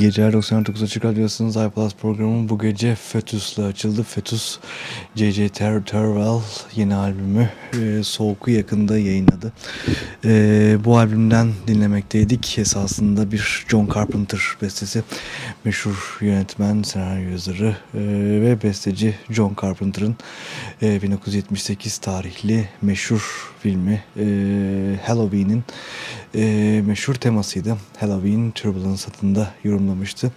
İyi geceler 99 Açık Radyosu'nun iPlus programı bu gece Fetus'la açıldı. Fetus, J.J. Ter Terwell yeni albümü e, Soğuk'u yakında yayınladı. E, bu albümden dinlemekteydik. Esasında bir John Carpenter bestesi. Meşhur yönetmen, senaryo yazarı e, ve besteci John Carpenter'ın e, 1978 tarihli meşhur filmi e, Halloween'in e, meşhur temasıydı. Halloween Turbulence adında yorumlamıştı.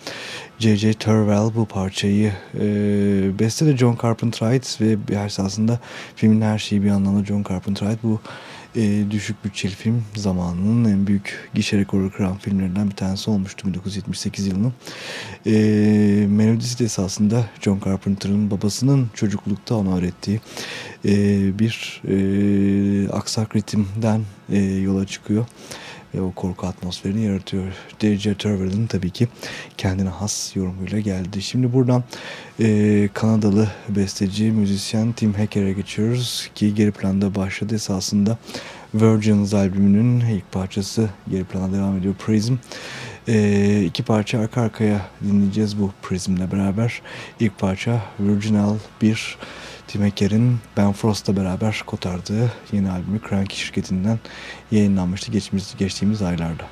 J.J. Terwell bu parçayı e, beste John Carpenter ait ve esasında filmin her şeyi bir anlamda John Carpenter. Bu e, düşük bütçeli film zamanının en büyük gişe rekoru kıran filmlerinden bir tanesi olmuştu 1978 yılının. E, melodisi de esasında John Carpenter'ın babasının çocuklukta ona öğrettiği e, bir e, aksak ritimden e, yola çıkıyor ve o korku atmosferini yaratıyor. D.J. Terwell'in tabii ki kendine has yorumuyla geldi. Şimdi buradan e, Kanadalı besteci, müzisyen Tim Hacker'e geçiyoruz ki geri planda başladı esasında. Virgins albümünün ilk parçası geri plana devam ediyor Prism. E, iki parça arka arkaya dinleyeceğiz bu Prism'le beraber. İlk parça Virginal bir Tim Hacker'in Ben Frost'la beraber kotardığı yeni albümü Cranky şirketinden yayınlanmıştı geçtiğimiz, geçtiğimiz aylarda.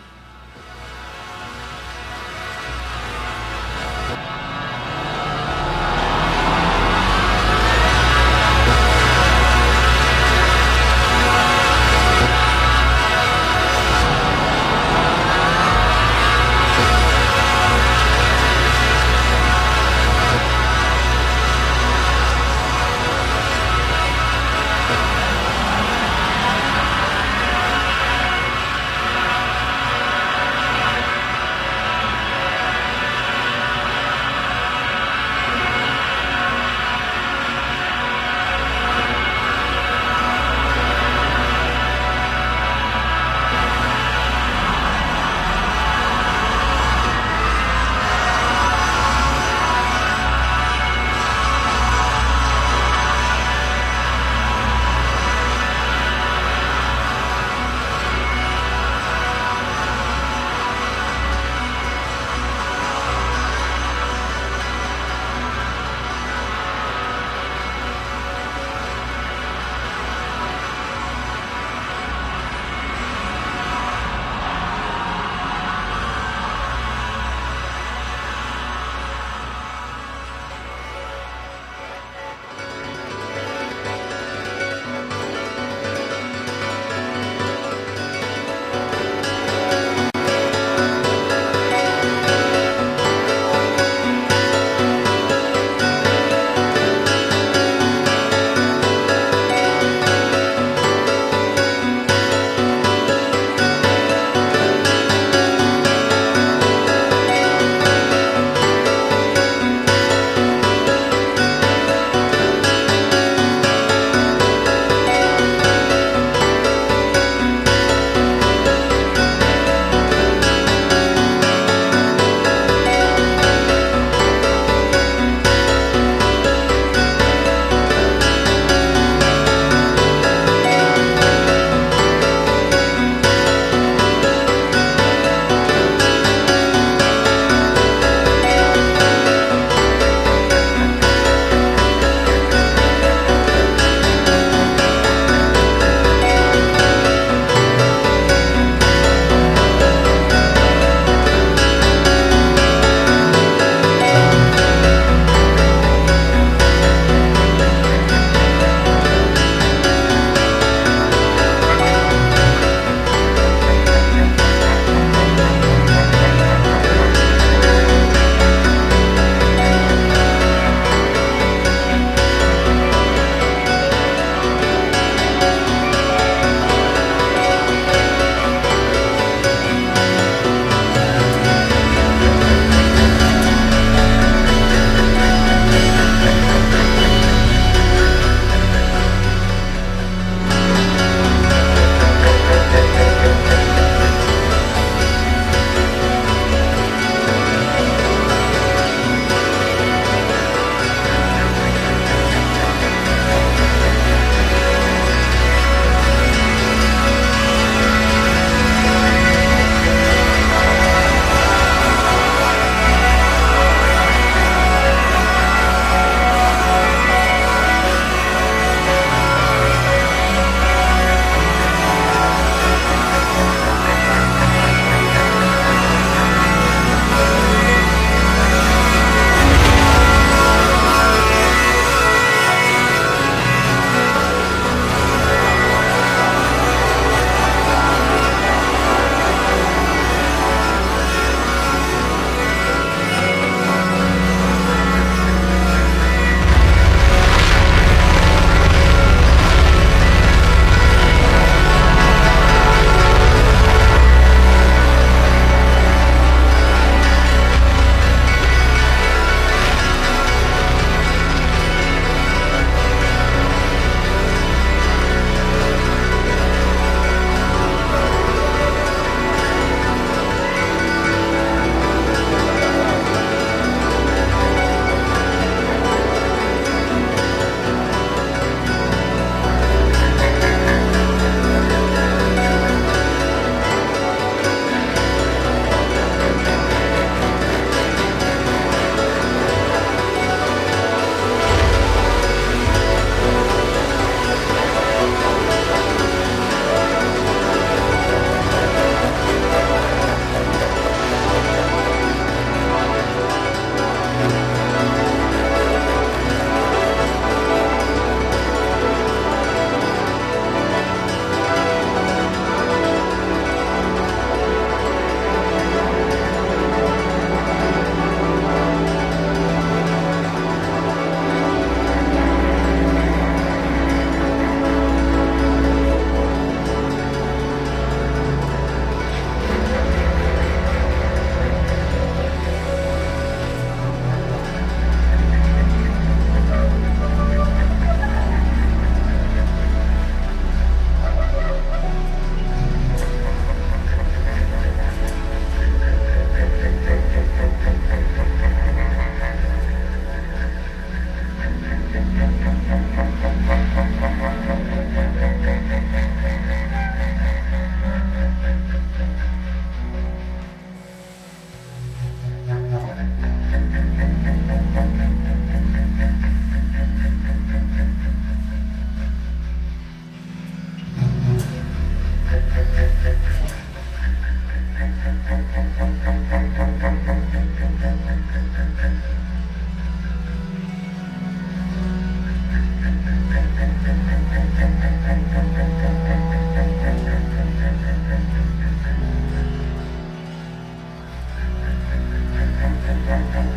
thank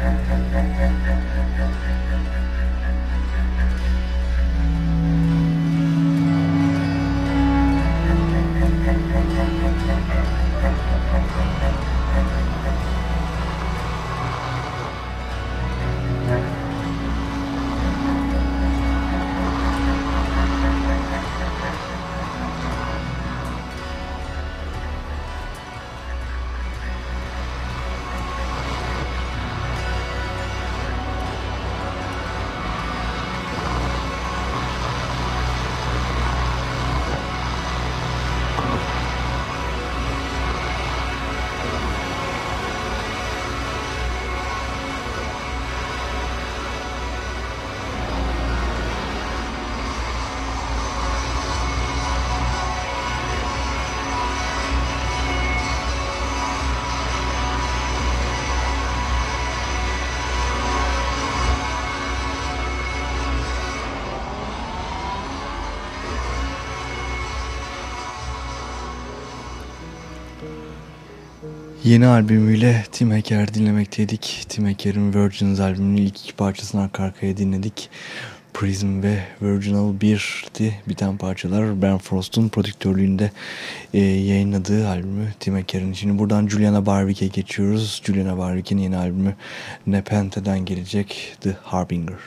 Yeni albümüyle Tim Hacker dinlemekteydik. Tim Hacker'in Virgins albümünün ilk iki parçasını arka arkaya dinledik. Prism ve Virginal 1'di biten parçalar. Ben Frost'un prodüktörlüğünde e, yayınladığı albümü Tim Hacker'in. Şimdi buradan Juliana Barwick'e geçiyoruz. Juliana Barwick'in yeni albümü Nepenthe'den gelecek The Harbinger.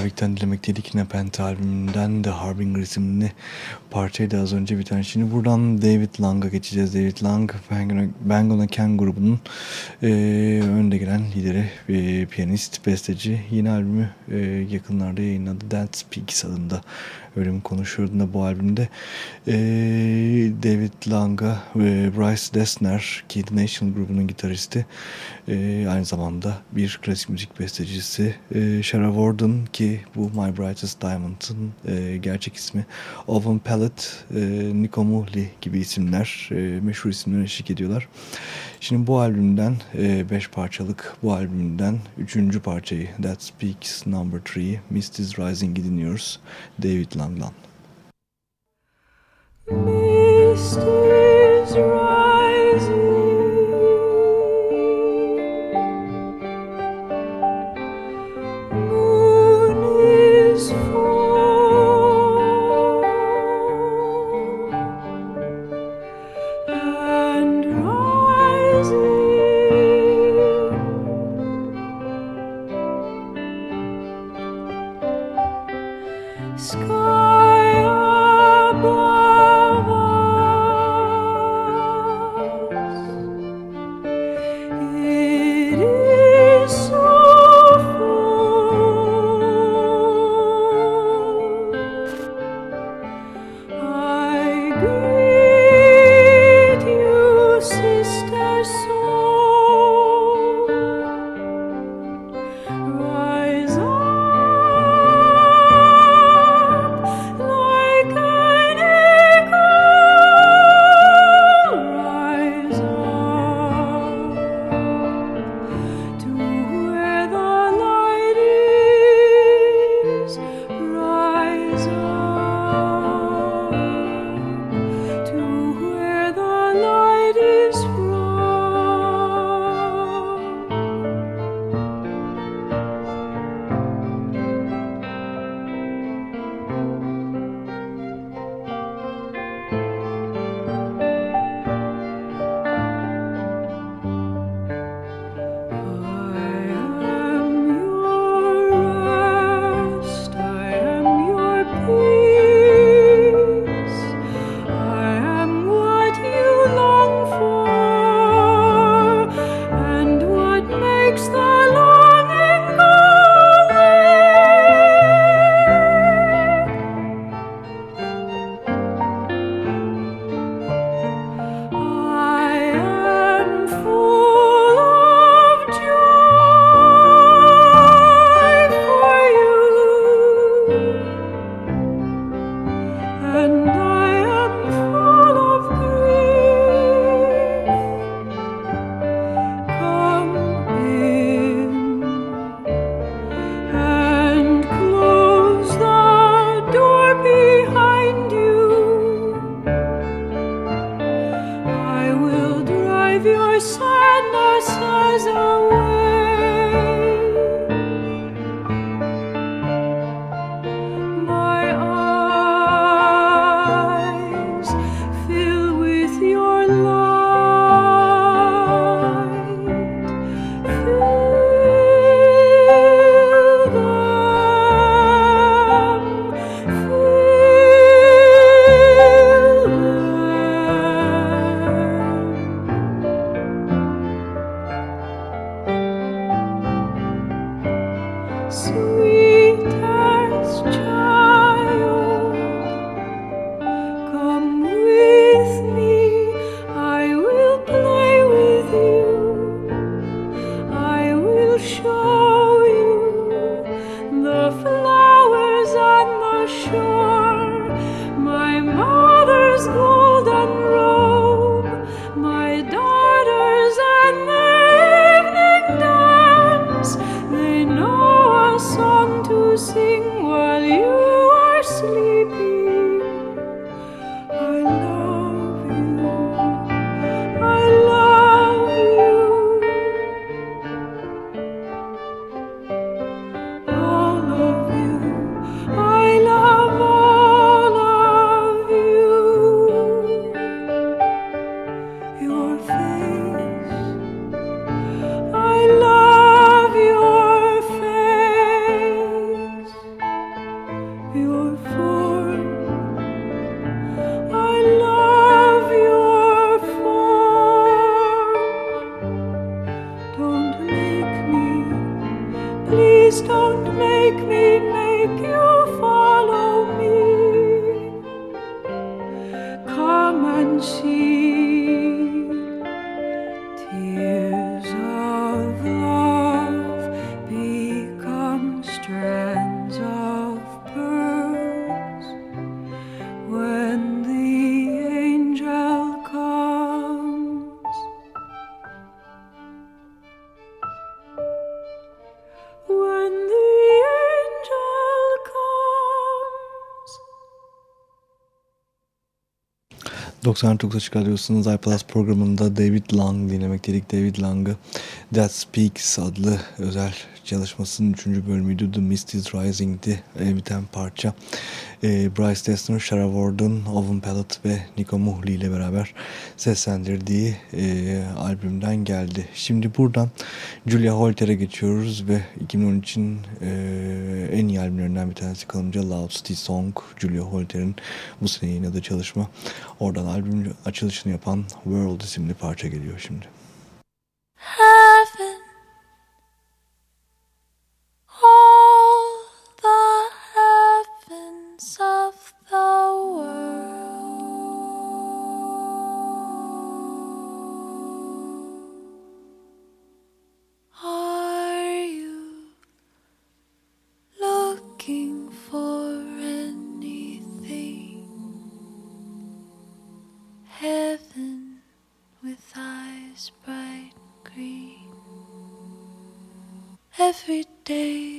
Juliana Barwick'ten dilemekteydik. Nepent albümünden The Harbinger isimli parçaydı az önce bir tane. Şimdi buradan David Lang'a geçeceğiz. David Lang, Bang on a grubunun e, önde gelen lideri, e, piyanist, besteci. Yeni albümü e, yakınlarda yayınladı. That Speaks adında ölüm konuşuyordu bu albümde. E, David Lang'a ve Bryce Dessner ki The National grubunun gitaristi e, aynı zamanda bir klasik müzik bestecisi e, Shara Warden ki bu My Brightest Diamond'ın e, gerçek ismi Owen Pellet, e, Nico Muhli gibi isimler e, meşhur isimler eşlik ediyorlar. Şimdi bu albümden 5 e, parçalık bu albümden 3. parçayı That Speaks Number 3 Mist is Rising'i dinliyoruz David Lang'dan. Mist is 99 Açık Radyosu'nun iPlus programında David Lang dinlemek dedik. David Lang'ı That Speaks adlı özel çalışmasının 3. bölümüydü. The Mist is Rising'di e, biten parça. E, Bryce Dessner, Shara Warden, Owen Pellet ve Nico Muhli ile beraber seslendirdiği e, albümden geldi. Şimdi buradan Julia Holter'e geçiyoruz ve 2013'in e, en iyi albümlerinden bir tanesi kalınca Loud City Song, Julia Holter'in bu sene yayınladığı çalışma. Oradan albüm açılışını yapan World isimli parça geliyor şimdi. Every day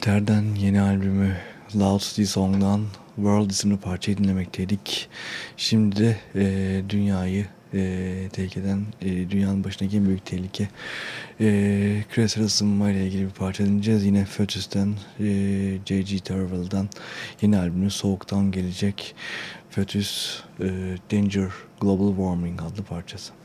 Julia Holter'den yeni albümü Loud City Song'dan World isimli parçayı dinlemekteydik. Şimdi de e, dünyayı e, tehlike eden, e, dünyanın başındaki en büyük tehlike e, küresel ısınma ile ilgili bir parça dinleyeceğiz. Yine Fötus'ten, e, J.G. Thirlwell'dan yeni albümü Soğuktan gelecek. Fötus e, Danger Global Warming adlı parçası.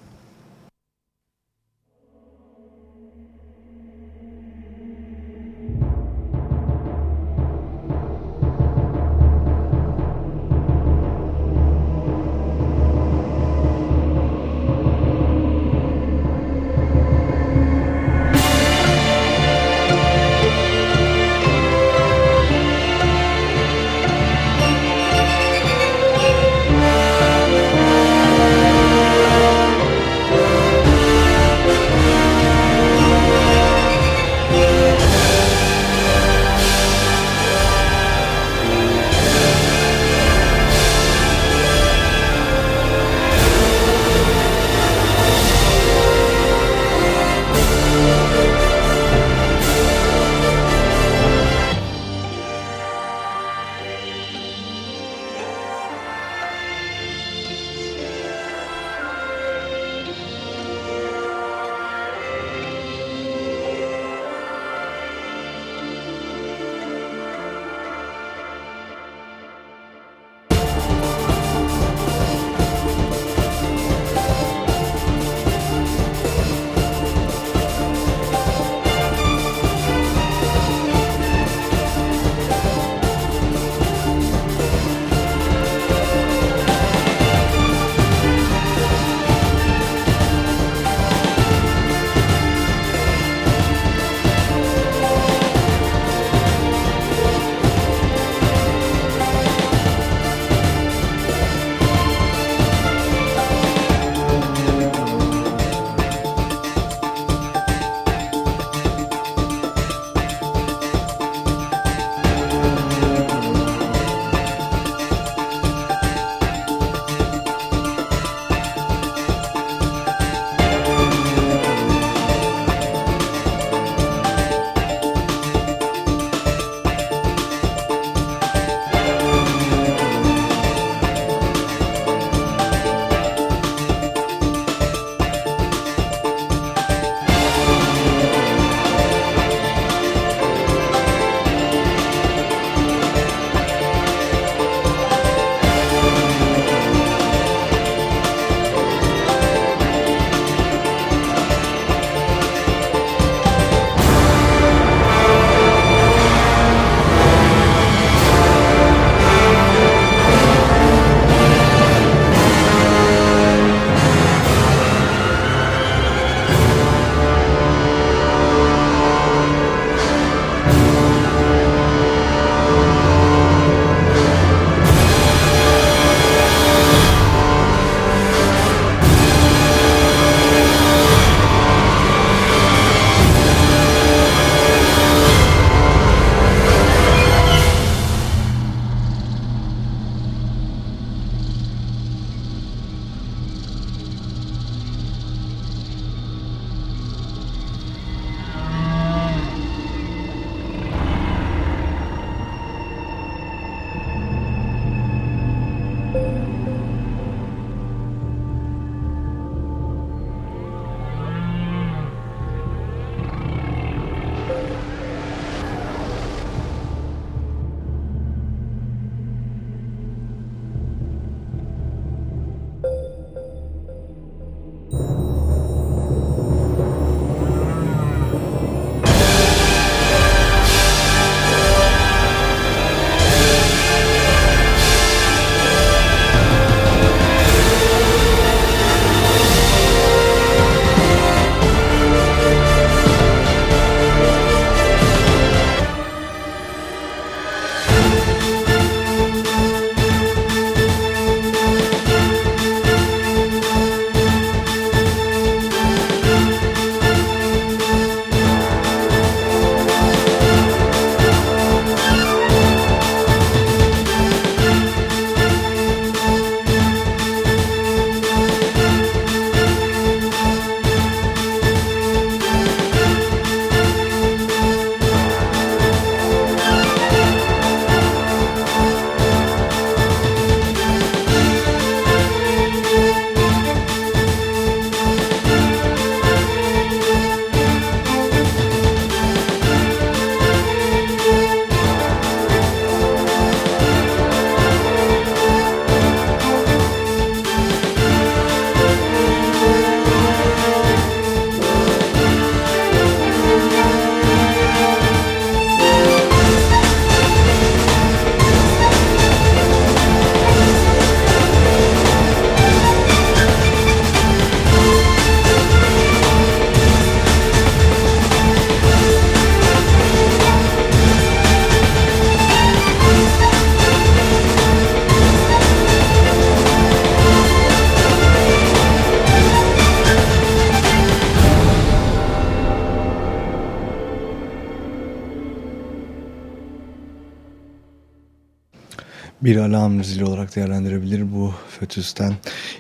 Bir alarm zili olarak değerlendirebilir bu Fötüs'ten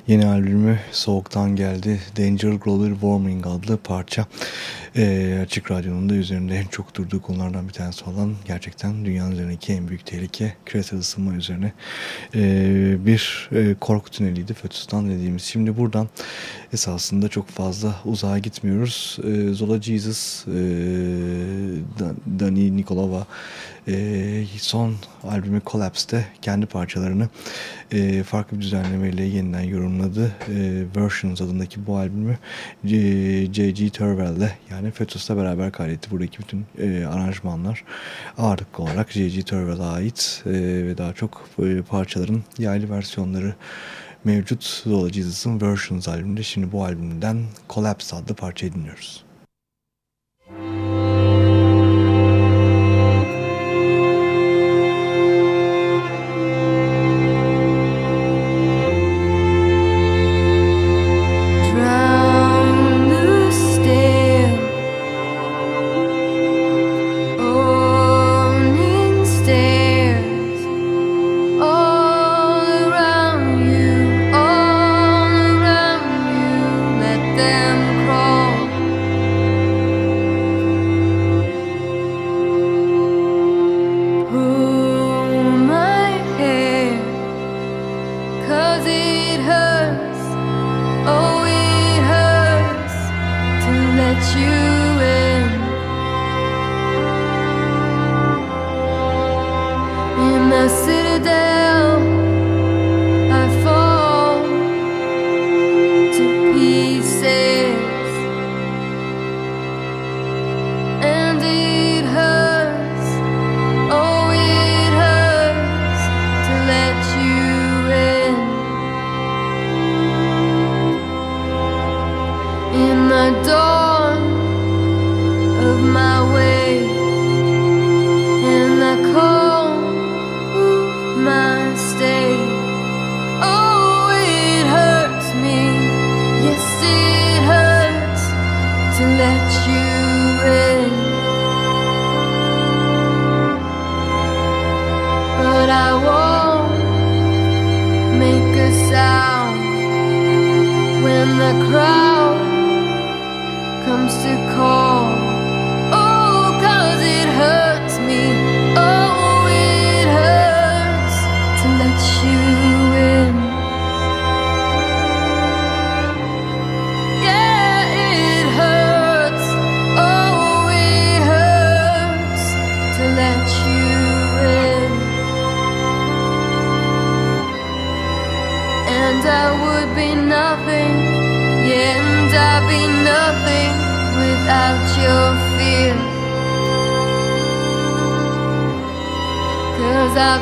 yeni albümü Soğuktan geldi. Danger Global Warming adlı parça. E, açık Radyo'nun da üzerinde en çok durduğu konulardan bir tanesi olan gerçekten dünyanın üzerindeki en büyük tehlike küresel ısınma üzerine e, bir e, korku tüneliydi Fötüs'tan dediğimiz. Şimdi buradan esasında çok fazla uzağa gitmiyoruz. E, Zola Jesus, e, Dani Nikolova e, son albümü Collapse'de kendi parçalarını e, farklı bir düzenlemeyle yeniden yorumladı. E, Versions adındaki bu albümü J.G. Turwell'le yani Fetus'la beraber kaydetti. Buradaki bütün e, aranjmanlar ağırlıklı olarak J.G. Turwell'a ait e, ve daha çok e, parçaların yaylı versiyonları mevcut Zola Jesus'ın Versions albümünde. Şimdi bu albümden Collapse adlı parçayı dinliyoruz.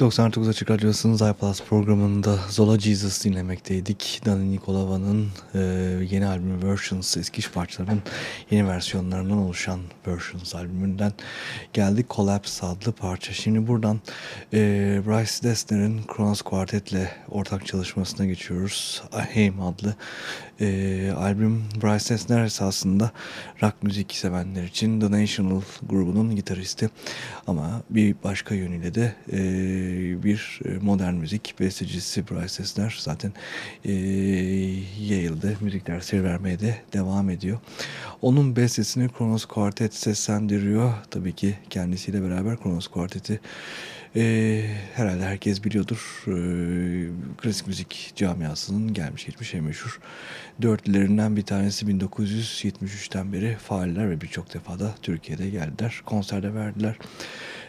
99 Açık Radyosu'nun iPlus programında Zola Jesus dinlemekteydik. Dani Nikolova'nın e, yeni albümü Versions, eski parçaların yeni versiyonlarından oluşan Versions albümünden geldik. Collapse adlı parça. Şimdi buradan e, Bryce Dessner'in Kronos Quartet'le ortak çalışmasına geçiyoruz. Aheim adlı e, albüm. Bryce Dessner esasında rock müzik sevenler için The National grubunun gitaristi. Ama bir başka yönüyle de e, bir modern müzik bestecisi Bryce Dessner zaten e, Yale'de müzik dersleri vermeye de devam ediyor. Onun bestesini Kronos Quartet seslendiriyor. Tabii ki kendisiyle beraber Kronos Quartet'i e, herhalde herkes biliyordur. E, klasik müzik camiasının gelmiş geçmiş en meşhur dörtlülerinden bir tanesi 1973'ten beri faaller ve birçok defa da Türkiye'de geldiler. Konserde verdiler.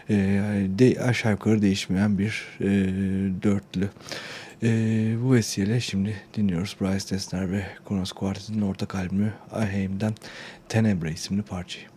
E, de, aşağı yukarı değişmeyen bir e, dörtlü. E, bu vesileyle şimdi dinliyoruz Bryce Dessner ve Kronos Quartet'in ortak albümü Aheim'den Tenebre isimli parçayı.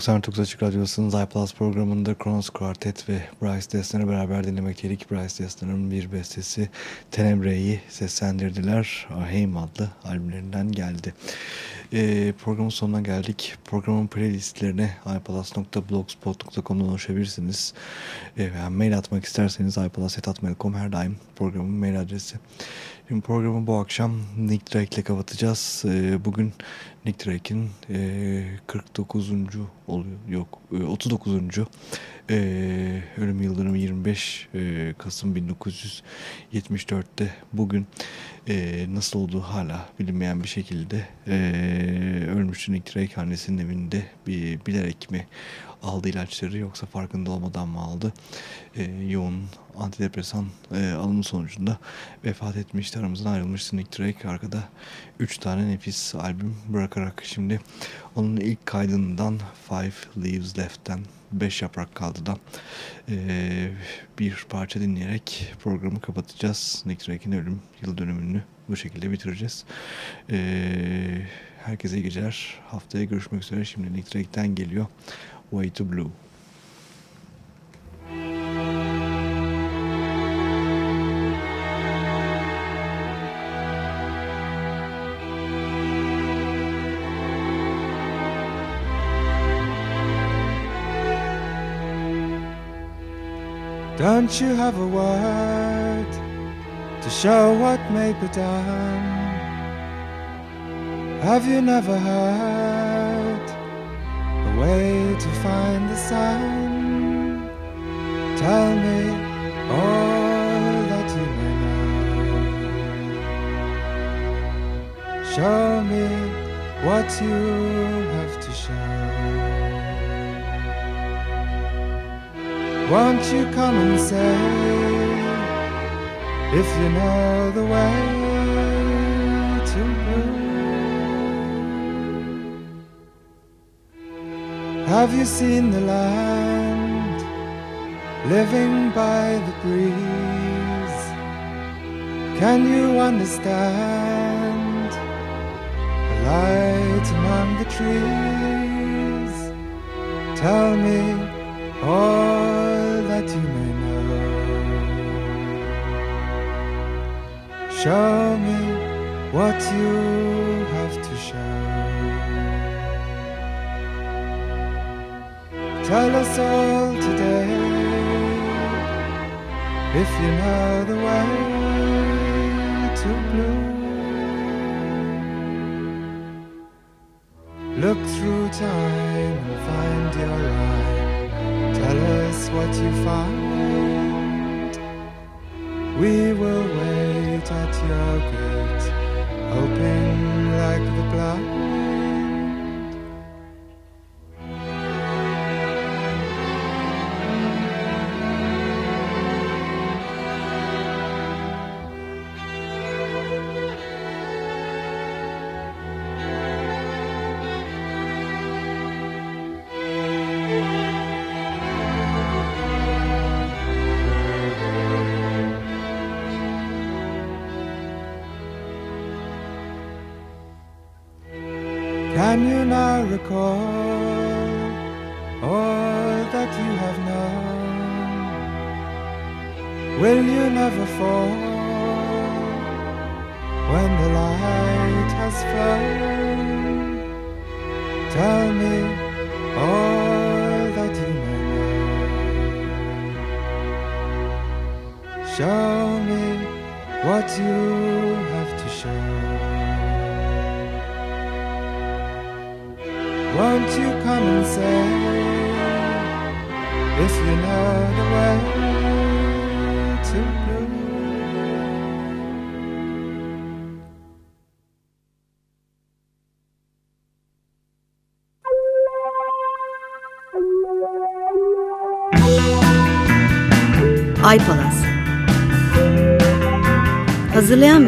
99 Açık Radyosu'nun iPlus programında Kronos Quartet ve Bryce Dessner'ı beraber dinlemekteydik. Bryce Dessner'ın bir bestesi Tenebre'yi seslendirdiler. Aheim adlı albümlerinden geldi. E, programın sonuna geldik. Programın playlistlerine iPlus.blogspot.com'dan ulaşabilirsiniz. E, yani mail atmak isterseniz iPlus.mail.com her daim programın mail adresi. Şimdi programı bu akşam Nick Drake ile kapatacağız. Ee, bugün Nick Drake'in 49. E, oluyor yok 39. E, e, ölüm yıldönümü 25 Kasım 1974'te bugün nasıl olduğu hala bilinmeyen bir şekilde ölmüştü Nick Drake annesinin evinde bir bilerek mi aldı ilaçları yoksa farkında olmadan mı aldı? E, yoğun antidepresan e, alımı sonucunda vefat etmişti. Aramızdan ayrılmıştı Nick Drake. Arkada 3 tane nefis albüm bırakarak şimdi onun ilk kaydından Five Leaves Left'ten 5 yaprak kaldı da e, bir parça dinleyerek programı kapatacağız. Nick Drake'in ölüm yıl dönümünü bu şekilde bitireceğiz. E, herkese iyi geceler. Haftaya görüşmek üzere. Şimdi Nick geliyor. Way to Blue. Don't you have a word to show what may be done? Have you never heard? Way to find the sun. Tell me all that you may know. Show me what you have to show. Won't you come and say if you know the way? Have you seen the land living by the breeze? Can you understand the light among the trees? Tell me all that you may know. Show me what you Tell us all today if you know the way to blue. Look through time and find your rhyme. Tell us what you find. We will wait at your gate, open like the blind.